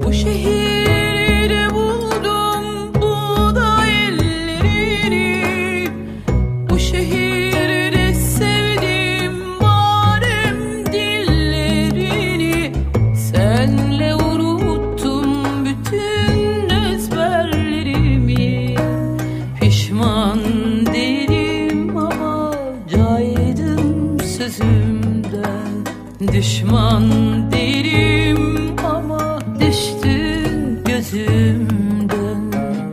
Puxa e Düşman değilim ama düştün gözümden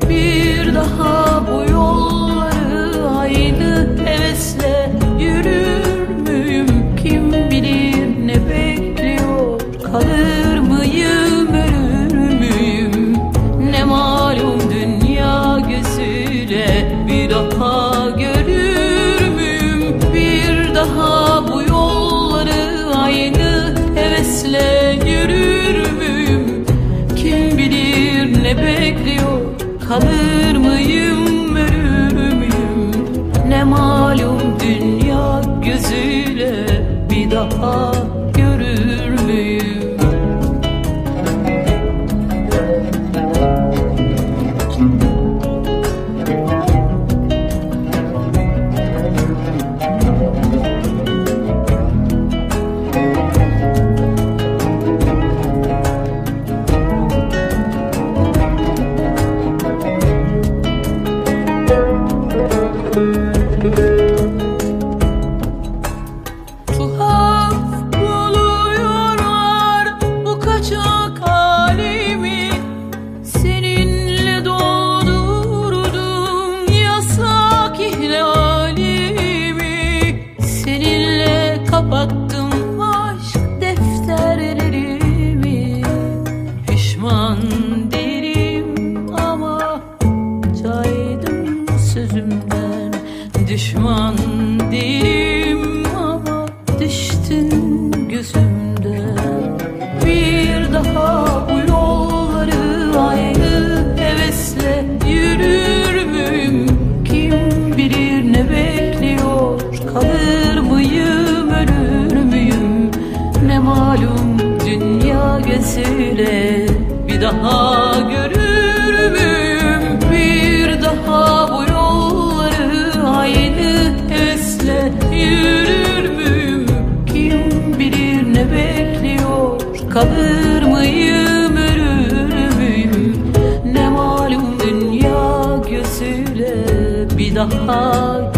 Bir daha bu yolları aynı hevesle yürür müyüm? Kim bilir ne bekliyor? Kalır mıyım ölür müyüm? Ne malum dünya gözüyle bir daha görür müyüm? Bir daha bu aynı hevesle yürür müyüm? Kim bilir ne bekliyor? Kalır mıyım ölür müyüm? Ne malum dünya gözüyle bir daha Düşman değilim. Ama düştün gözümden Bir daha bu yolları aynı hevesle yürür müyüm? Kim bilir ne bekliyor? Kalır mıyım ölür müyüm? Ne malum dünya gözüyle bir daha yürür müyüm? Kim bilir ne bekliyor? Kalır mıyım ölür müyüm? Ne malum dünya gözüyle bir daha